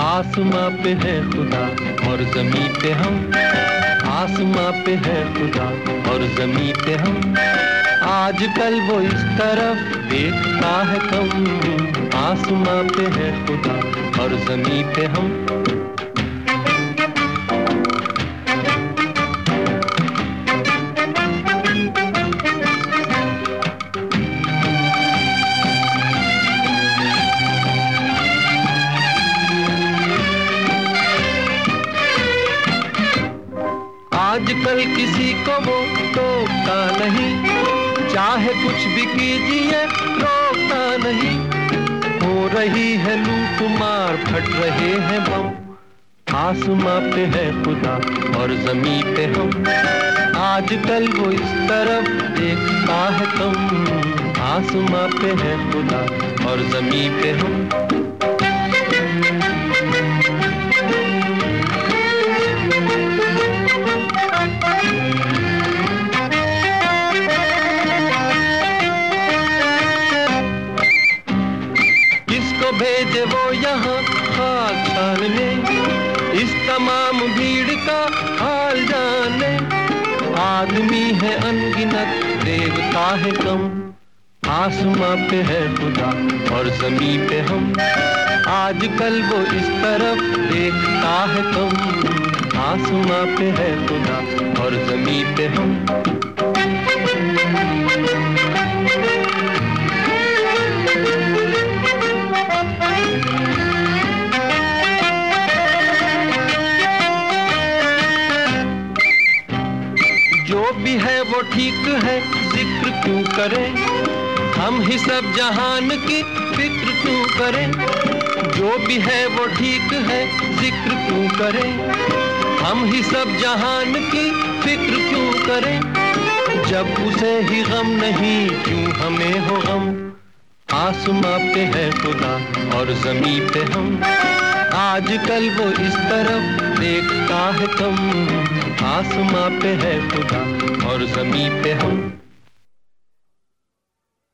आसमां पे है खुदा और जमी पे हम। आसमां पे है खुदा और जमी पे हम। आजकल वो इस तरफ़ देखता है कम। आसमां पे है खुदा और जमी पे हम। आजकल किसी को वो टोकता नहीं। चाहे कुछ भी कीजिए रोकता नहीं। हो रही है लूट मार, फट रहे हैं बम। आसमां पे है खुदा और जमी पे हम। आजकल वो इस तरफ़ देखता है कम। आसमां पे है खुदा और जमी पे हम। भेजे वो यहाँ खाक छानने इस तमाम भीड़ का हाल जाने। आदमी है अनगिनत, देवता है कम। आसमां पे है खुदा और जमी पे हम। आजकल वो इस तरफ़ देखता है कम। आसमां पे है खुदा और जमी पे हम। भी है, वो ठीक है, ज़िक्र क्यों करें? हम ही सब जहान की फ़िक्र क्यों करें? जो भी है, वो ठीक है, ज़िक्र क्यों करें? हम ही सब जहान की फ़िक्र क्यों करें? जब उसे ही गम नहीं, क्यों हमें हो गम? आसमां पे है खुदा और जमी पे हम। आजकल वो इस तरफ़ देखता है कम आसमां पे है खुदा और जमी पे हम